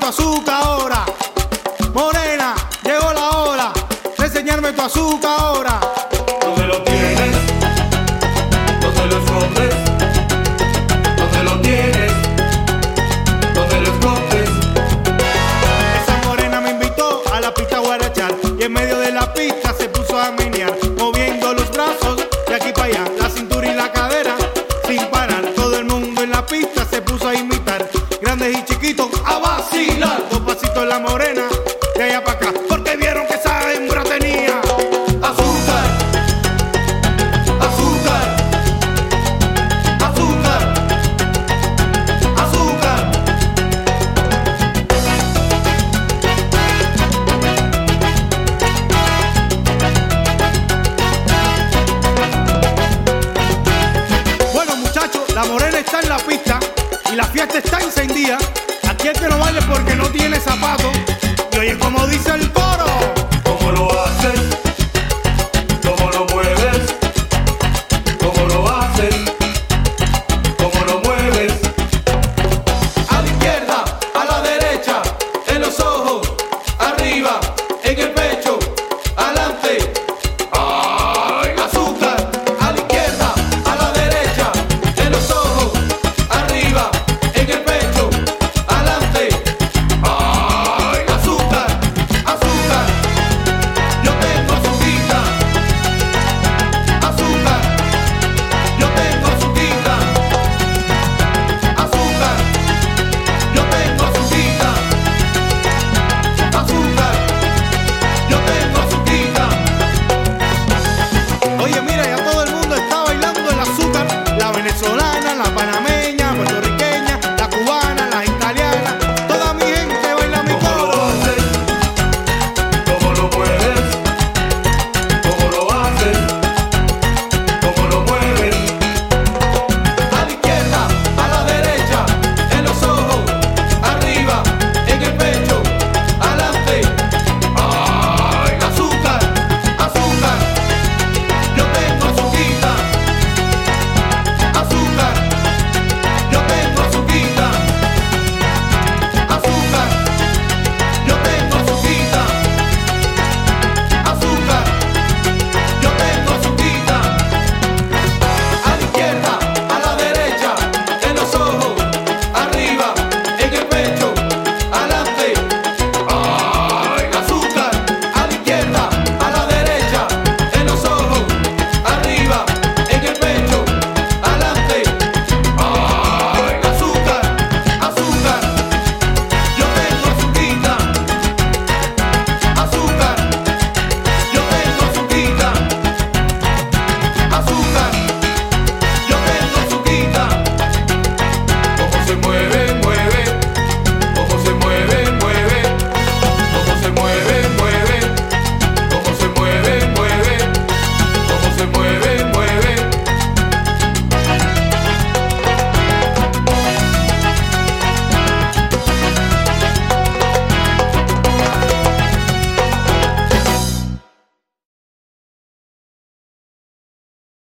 siempre tú. la pista y la fiesta está encendida. Aquí el que no baile porque no tiene zapatos. Y oye, como dice el coro, ¿cómo lo hace?